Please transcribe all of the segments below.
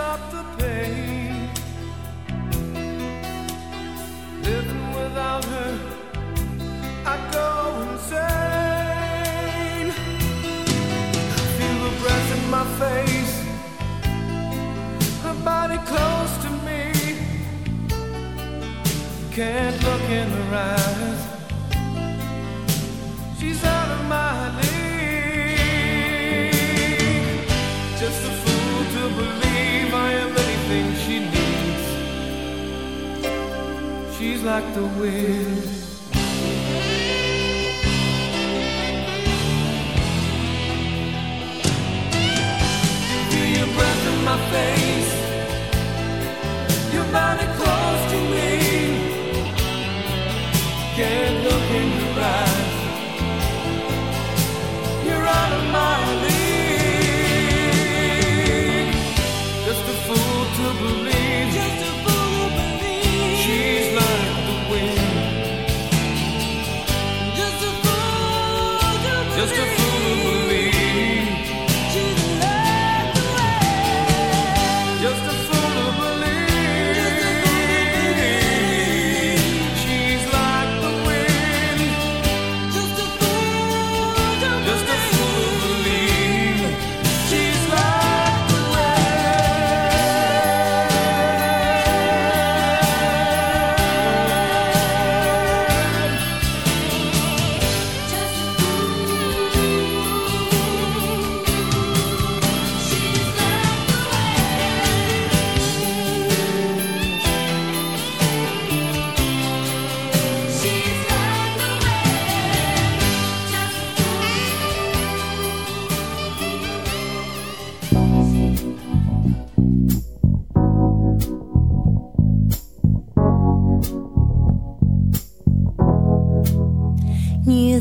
stop the pain. Living without her, I go insane. I feel her breath in my face, her body close to me. Can't look in her eyes. She's out of my league. leaves like the wind. Feel your breath in my face. Your body close to me. Can't look in your eyes. You're out of my life.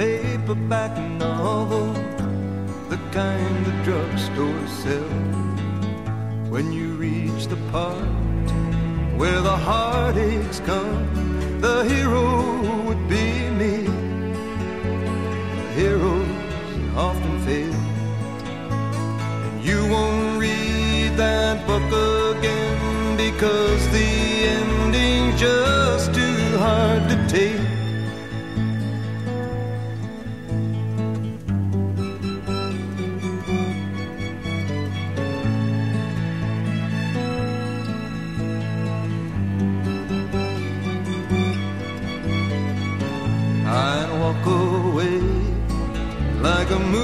paperback novel, the kind the drugstore sells. When you reach the part where the heartaches come, the hero would be me. Heroes often fail, and you won't read that book again because the ending's just too hard to take.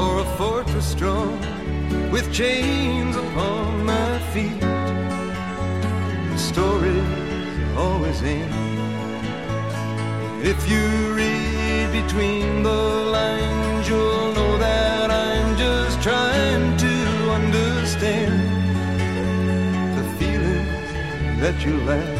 or a fortress strong with chains upon my feet. The story's always end. If you read between the lines, you'll know that I'm just trying to understand the feelings that you lack.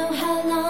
Know how long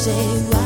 Say why,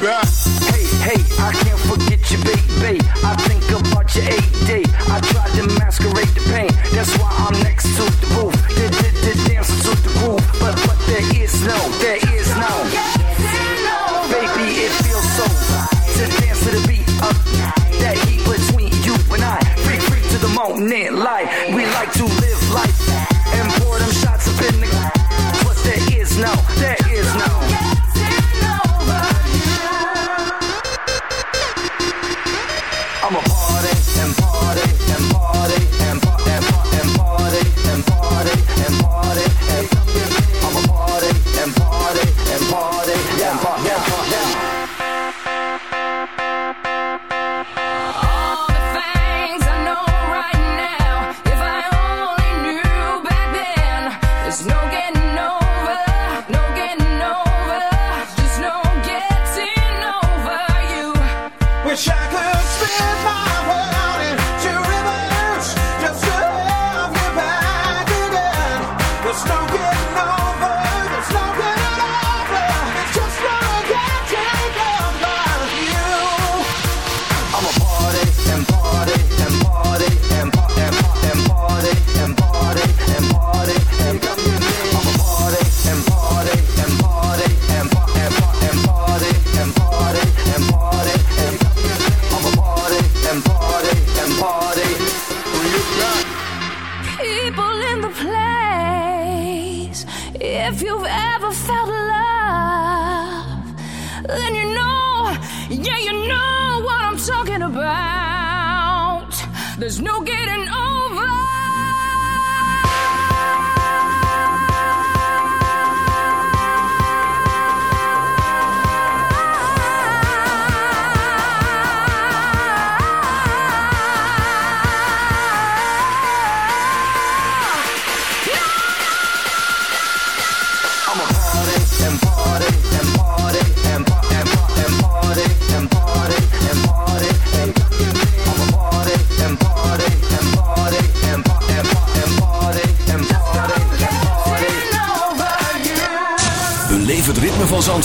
back. Hey, hey, I can't forget you, baby. I think about your eight day. I tried to masquerade the pain. That's why I'm next to the roof. Did the, dance to the groove. But, but there is no, there is no. Baby, it feels so to dance to the beat of that heat between you and I. Freak, freak to the moment, light. We like to live life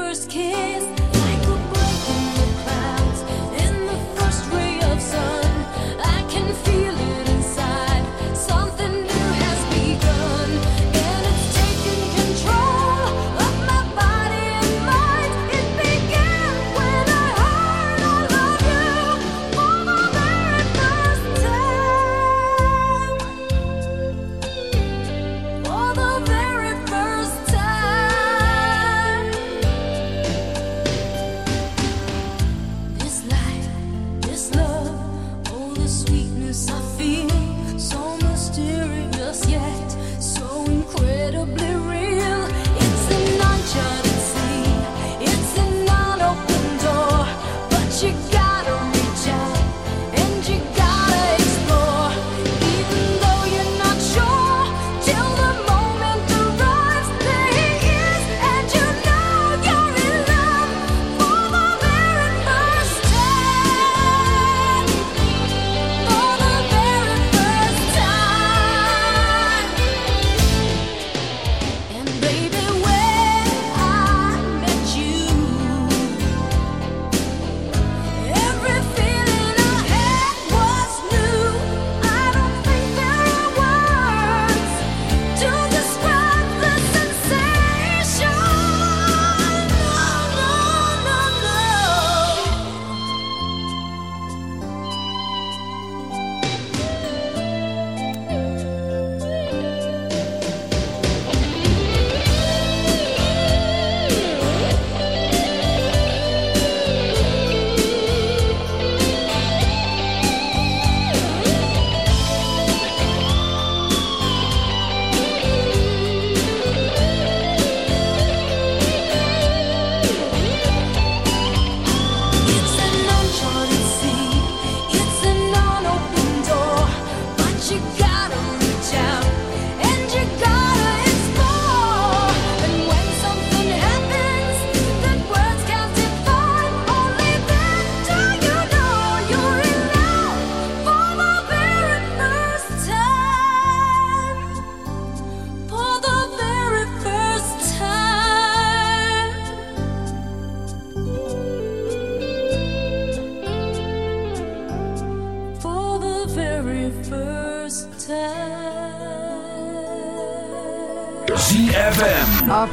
First kiss.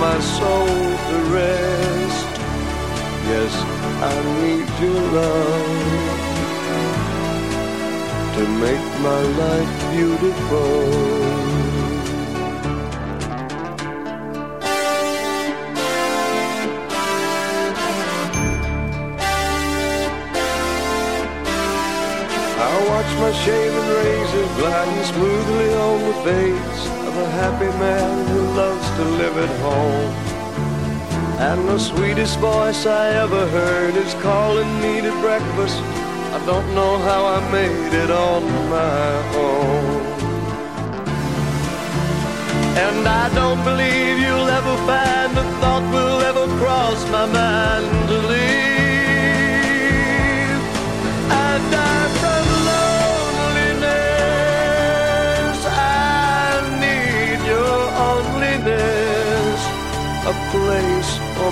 my soul to rest. Yes, I need your love to make my life beautiful. I watch my shaven razor gliding smoothly on the face a happy man who loves to live at home. And the sweetest voice I ever heard is calling me to breakfast. I don't know how I made it on my own. And I don't believe you'll ever find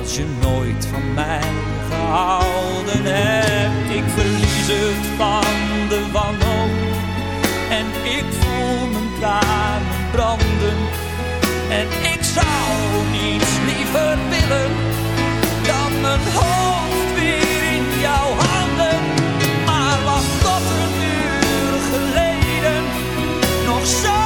Als je nooit van mij gehouden hebt, ik verlies het van de wanhoop. En ik voel mijn tranen branden. En ik zou niets liever willen dan mijn hoofd weer in jouw handen. Maar wat tot een uur geleden nog zo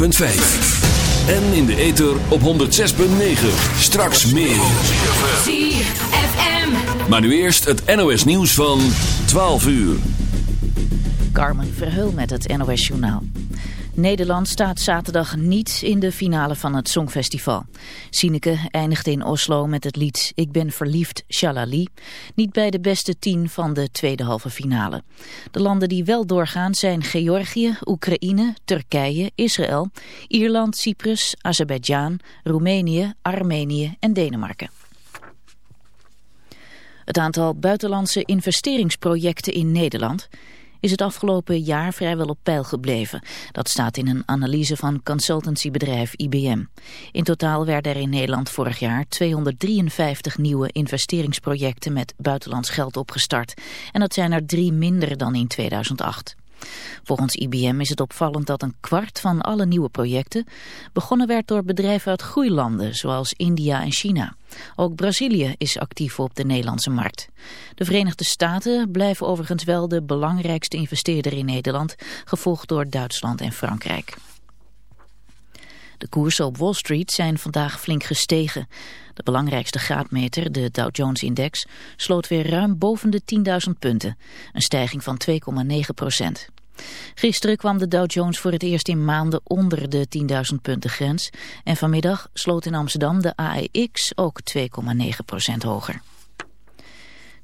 En in de ether op 106.9. Straks meer. ZFM. Maar nu eerst het NOS nieuws van 12 uur. Carmen Verheul met het NOS journaal. Nederland staat zaterdag niet in de finale van het Songfestival. Sineke eindigde in Oslo met het lied Ik ben verliefd, Shalali. Niet bij de beste tien van de tweede halve finale. De landen die wel doorgaan zijn Georgië, Oekraïne, Turkije, Israël, Ierland, Cyprus, Azerbeidzjan, Roemenië, Armenië en Denemarken. Het aantal buitenlandse investeringsprojecten in Nederland is het afgelopen jaar vrijwel op peil gebleven. Dat staat in een analyse van consultancybedrijf IBM. In totaal werden er in Nederland vorig jaar 253 nieuwe investeringsprojecten met buitenlands geld opgestart. En dat zijn er drie minder dan in 2008. Volgens IBM is het opvallend dat een kwart van alle nieuwe projecten begonnen werd door bedrijven uit groeilanden zoals India en China. Ook Brazilië is actief op de Nederlandse markt. De Verenigde Staten blijven overigens wel de belangrijkste investeerder in Nederland, gevolgd door Duitsland en Frankrijk. De koersen op Wall Street zijn vandaag flink gestegen. De belangrijkste graadmeter, de Dow Jones-index, sloot weer ruim boven de 10.000 punten. Een stijging van 2,9 procent. Gisteren kwam de Dow Jones voor het eerst in maanden onder de 10.000 punten grens. En vanmiddag sloot in Amsterdam de AEX ook 2,9 procent hoger.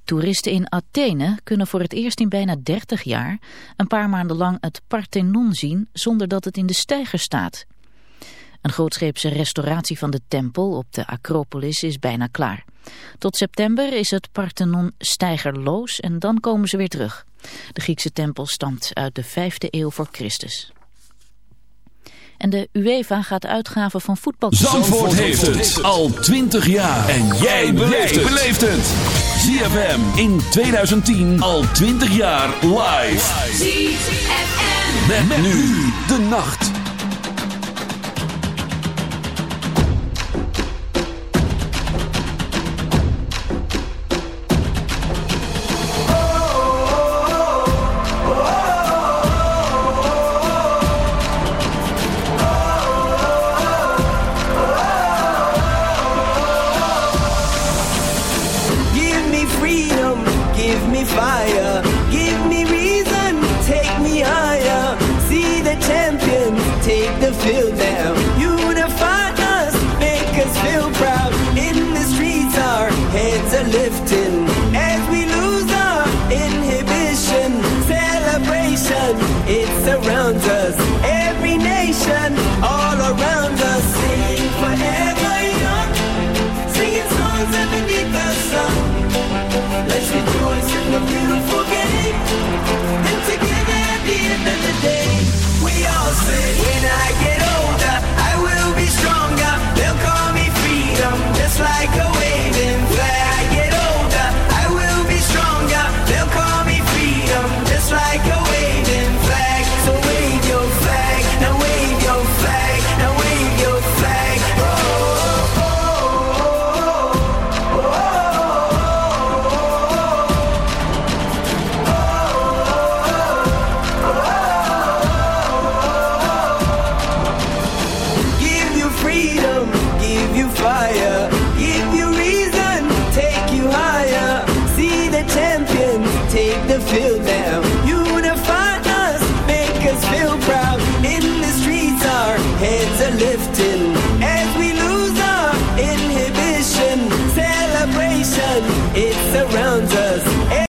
Toeristen in Athene kunnen voor het eerst in bijna 30 jaar een paar maanden lang het Parthenon zien zonder dat het in de steiger staat. Een grootscheepse restauratie van de tempel op de Acropolis is bijna klaar. Tot september is het Parthenon steigerloos en dan komen ze weer terug. De Griekse tempel stamt uit de 5e eeuw voor Christus. En de UEFA gaat uitgaven van voetbal... Zandvoort heeft het al 20 jaar. En jij beleeft het. ZFM in 2010 al 20 jaar live. ZFM. Met, nu de nacht.